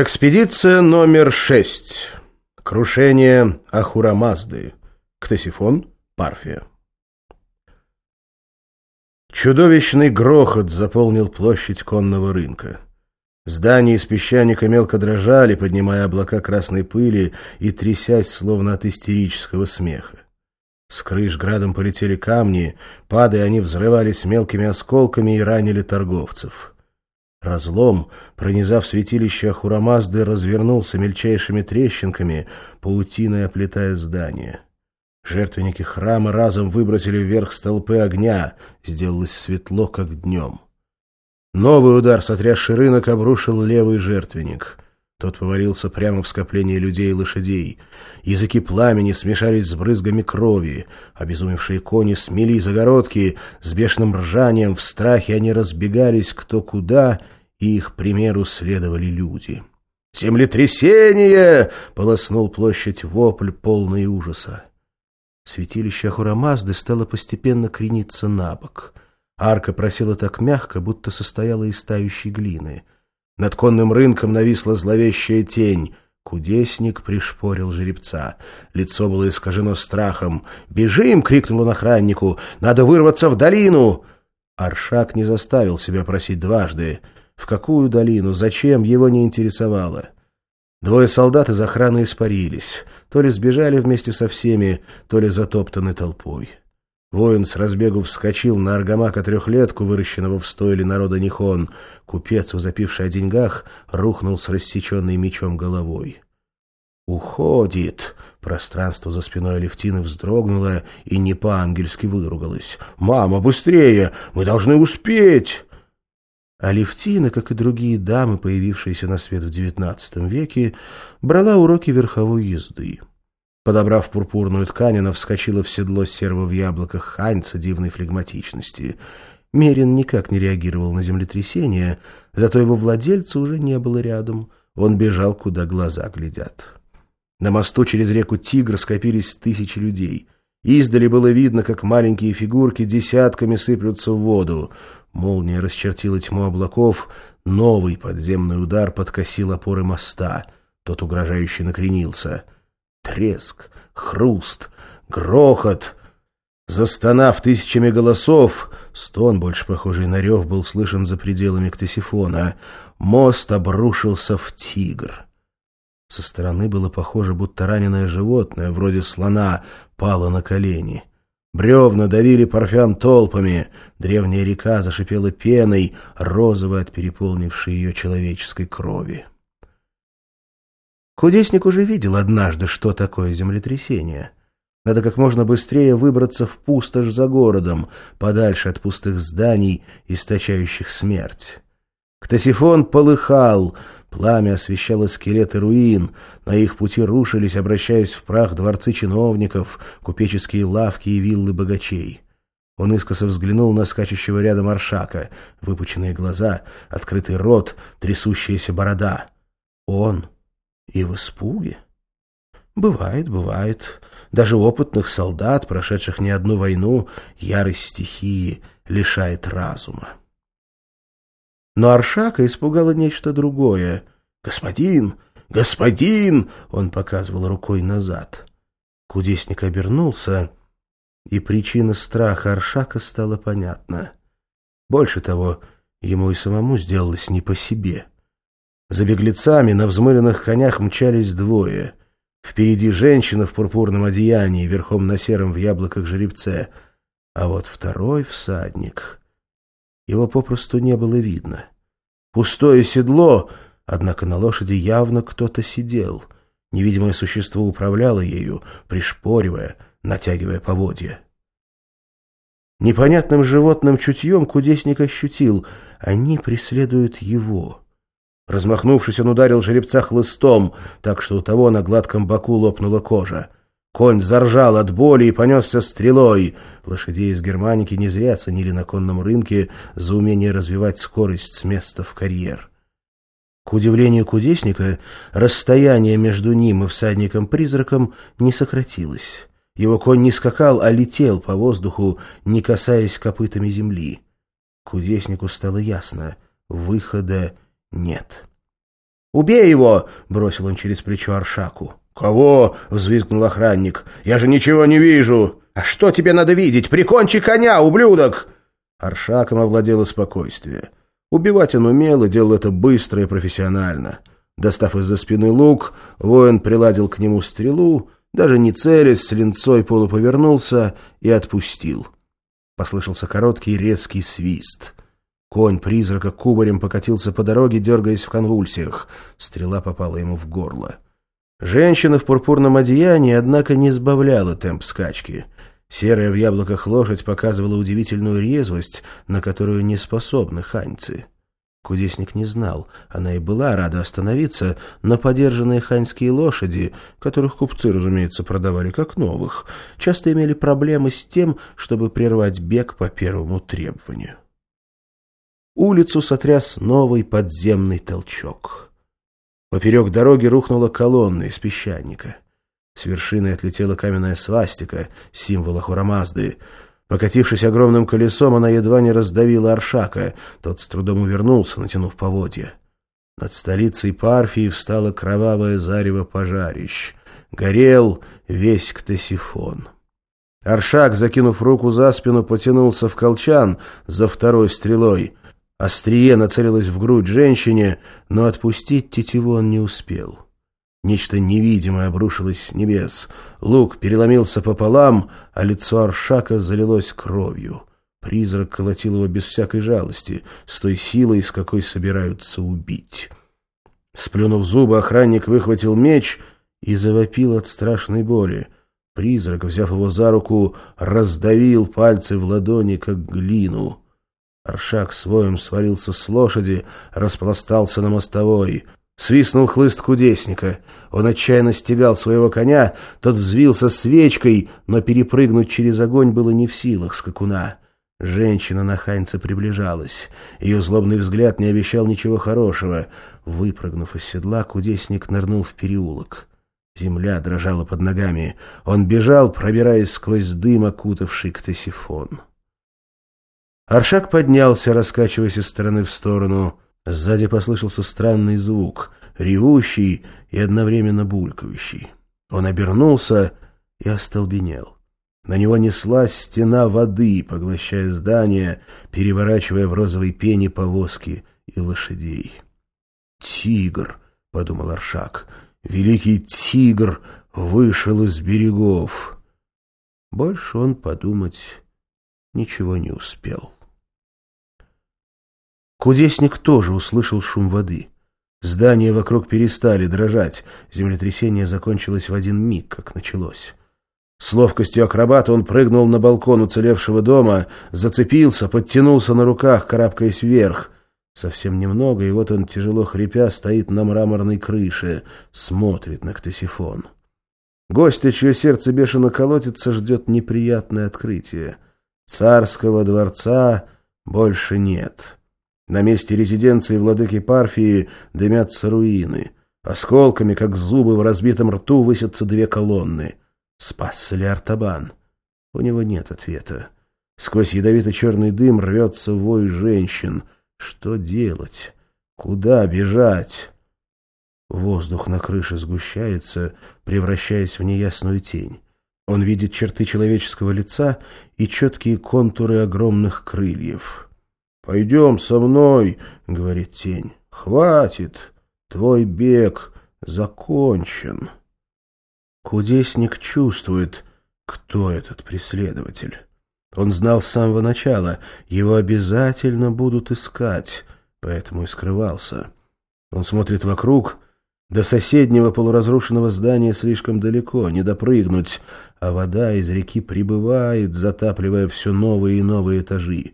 Экспедиция номер шесть. Крушение Ахурамазды. Ктесифон, Парфия. Чудовищный грохот заполнил площадь конного рынка. Здания из песчаника мелко дрожали, поднимая облака красной пыли и трясясь, словно от истерического смеха. С крыш градом полетели камни, падая, они взрывались мелкими осколками и ранили торговцев. Разлом, пронизав святилище Ахурамазды, развернулся мельчайшими трещинками, паутиной оплетая здание. Жертвенники храма разом выбросили вверх столпы огня, сделалось светло, как днем. Новый удар, сотрясший рынок, обрушил левый жертвенник. Тот повалился прямо в скопление людей и лошадей. Языки пламени смешались с брызгами крови. Обезумевшие кони смели загородки. С бешеным ржанием в страхе они разбегались кто куда, и их примеру следовали люди. «Землетрясение!» — полоснул площадь вопль, полный ужаса. Святилище Ахурамазды стало постепенно крениться на бок. Арка просила так мягко, будто состояла из тающей глины — над конным рынком нависла зловещая тень. Кудесник пришпорил жеребца. Лицо было искажено страхом. «Бежим!» — крикнул он охраннику. «Надо вырваться в долину!» Аршак не заставил себя просить дважды. В какую долину? Зачем? Его не интересовало. Двое солдат из охраны испарились. То ли сбежали вместе со всеми, то ли затоптаны толпой. Воин с разбегу вскочил на аргамака трехлетку, выращенного в стойле народа Нихон. Купец, возопивший о деньгах, рухнул с рассеченной мечом головой. «Уходит!» Пространство за спиной Алевтины вздрогнуло и не по-ангельски выругалось. «Мама, быстрее! Мы должны успеть!» Алевтина, как и другие дамы, появившиеся на свет в XIX веке, брала уроки верховой езды. Подобрав пурпурную ткань, она вскочила в седло серого в яблоках ханьца дивной флегматичности. Мерин никак не реагировал на землетрясение, зато его владельца уже не было рядом. Он бежал, куда глаза глядят. На мосту через реку Тигр скопились тысячи людей. Издали было видно, как маленькие фигурки десятками сыплются в воду. Молния расчертила тьму облаков, новый подземный удар подкосил опоры моста. Тот угрожающе накренился — Треск, хруст, грохот. Застонав тысячами голосов, стон, больше похожий на рев, был слышен за пределами ктесифона. Мост обрушился в тигр. Со стороны было похоже, будто раненое животное, вроде слона, пало на колени. Бревна давили парфян толпами, древняя река зашипела пеной, розовой от переполнившей ее человеческой крови. Кудесник уже видел однажды, что такое землетрясение. Надо как можно быстрее выбраться в пустошь за городом, подальше от пустых зданий, источающих смерть. Ктосифон полыхал, пламя освещало скелеты руин, на их пути рушились, обращаясь в прах дворцы чиновников, купеческие лавки и виллы богачей. Он искоса взглянул на скачущего рядом Аршака, выпученные глаза, открытый рот, трясущаяся борода. Он и в испуге. Бывает, бывает. Даже опытных солдат, прошедших не одну войну, ярость стихии лишает разума. Но Аршака испугало нечто другое. «Господин! Господин!» — он показывал рукой назад. Кудесник обернулся, и причина страха Аршака стала понятна. Больше того, ему и самому сделалось не по себе — за беглецами на взмыленных конях мчались двое. Впереди женщина в пурпурном одеянии, верхом на сером в яблоках жеребце. А вот второй всадник... Его попросту не было видно. Пустое седло, однако на лошади явно кто-то сидел. Невидимое существо управляло ею, пришпоривая, натягивая поводья. Непонятным животным чутьем кудесник ощутил — они преследуют его. Размахнувшись, он ударил жеребца хлыстом, так что у того на гладком боку лопнула кожа. Конь заржал от боли и понесся стрелой. Лошадей из Германики не зря ценили на конном рынке за умение развивать скорость с места в карьер. К удивлению кудесника, расстояние между ним и всадником-призраком не сократилось. Его конь не скакал, а летел по воздуху, не касаясь копытами земли. Кудеснику стало ясно — выхода нет. «Убей его!» — бросил он через плечо Аршаку. «Кого?» — взвизгнул охранник. «Я же ничего не вижу!» «А что тебе надо видеть? Прикончи коня, ублюдок!» Аршаком овладело спокойствие. Убивать он умел и делал это быстро и профессионально. Достав из-за спины лук, воин приладил к нему стрелу, даже не целясь, с линцой полуповернулся и отпустил. Послышался короткий резкий свист. Конь призрака кубарем покатился по дороге, дергаясь в конвульсиях. Стрела попала ему в горло. Женщина в пурпурном одеянии, однако, не сбавляла темп скачки. Серая в яблоках лошадь показывала удивительную резвость, на которую не способны ханьцы. Кудесник не знал, она и была рада остановиться, но подержанные ханьские лошади, которых купцы, разумеется, продавали как новых, часто имели проблемы с тем, чтобы прервать бег по первому требованию. Улицу сотряс новый подземный толчок. Поперек дороги рухнула колонна из песчаника. С вершины отлетела каменная свастика, символ Ахурамазды. Покатившись огромным колесом, она едва не раздавила Аршака. Тот с трудом увернулся, натянув поводья. Над столицей Парфии встало кровавое зарево пожарищ. Горел весь Ктесифон. Аршак, закинув руку за спину, потянулся в колчан за второй стрелой — Острие нацелилось в грудь женщине, но отпустить тетиву он не успел. Нечто невидимое обрушилось с небес. Лук переломился пополам, а лицо Аршака залилось кровью. Призрак колотил его без всякой жалости, с той силой, с какой собираются убить. Сплюнув зубы, охранник выхватил меч и завопил от страшной боли. Призрак, взяв его за руку, раздавил пальцы в ладони, как глину. Аршак своем свалился с лошади, распластался на мостовой. Свистнул хлыст кудесника. Он отчаянно стегал своего коня, тот взвился свечкой, но перепрыгнуть через огонь было не в силах скакуна. Женщина на ханьце приближалась. Ее злобный взгляд не обещал ничего хорошего. Выпрыгнув из седла, кудесник нырнул в переулок. Земля дрожала под ногами. Он бежал, пробираясь сквозь дым, окутавший ктесифон. Аршак поднялся, раскачиваясь из стороны в сторону. Сзади послышался странный звук, ревущий и одновременно булькающий. Он обернулся и остолбенел. На него неслась стена воды, поглощая здание, переворачивая в розовой пене повозки и лошадей. «Тигр!» — подумал Аршак. «Великий тигр вышел из берегов!» Больше он подумать ничего не успел. Кудесник тоже услышал шум воды. Здания вокруг перестали дрожать. Землетрясение закончилось в один миг, как началось. С ловкостью акробата он прыгнул на балкон уцелевшего дома, зацепился, подтянулся на руках, карабкаясь вверх. Совсем немного, и вот он, тяжело хрипя, стоит на мраморной крыше, смотрит на ктесифон. Гостя, чье сердце бешено колотится, ждет неприятное открытие. Царского дворца больше нет. На месте резиденции владыки Парфии дымятся руины. Осколками, как зубы в разбитом рту, высятся две колонны. Спасся ли Артабан? У него нет ответа. Сквозь ядовито-черный дым рвется вой женщин. Что делать? Куда бежать? Воздух на крыше сгущается, превращаясь в неясную тень. Он видит черты человеческого лица и четкие контуры огромных крыльев. «Пойдем со мной», — говорит тень. «Хватит, твой бег закончен». Кудесник чувствует, кто этот преследователь. Он знал с самого начала, его обязательно будут искать, поэтому и скрывался. Он смотрит вокруг, до соседнего полуразрушенного здания слишком далеко, не допрыгнуть, а вода из реки прибывает, затапливая все новые и новые этажи.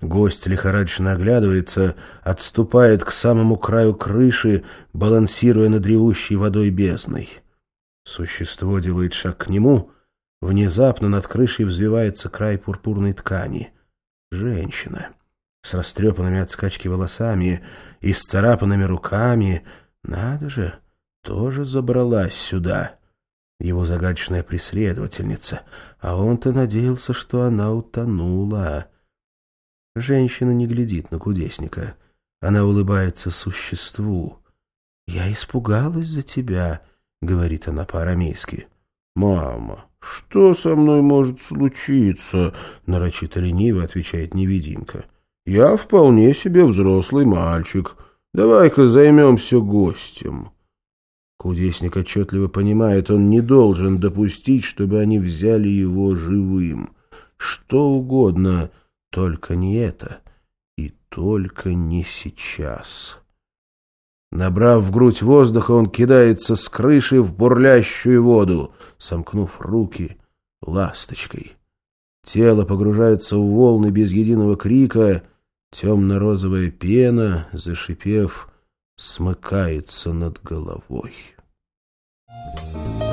Гость лихорадочно оглядывается, отступает к самому краю крыши, балансируя над ревущей водой бездной. Существо делает шаг к нему. Внезапно над крышей взвивается край пурпурной ткани. Женщина. С растрепанными от скачки волосами и с царапанными руками. Надо же, тоже забралась сюда. Его загадочная преследовательница. А он-то надеялся, что она утонула. Женщина не глядит на кудесника. Она улыбается существу. «Я испугалась за тебя», — говорит она по-арамейски. «Мама, что со мной может случиться?» — нарочито лениво отвечает невидимка. «Я вполне себе взрослый мальчик. Давай-ка займемся гостем». Кудесник отчетливо понимает, он не должен допустить, чтобы они взяли его живым. Что угодно, только не это. И только не сейчас. Набрав в грудь воздуха, он кидается с крыши в бурлящую воду, сомкнув руки ласточкой. Тело погружается в волны без единого крика, темно-розовая пена, зашипев, смыкается над головой. Thank you.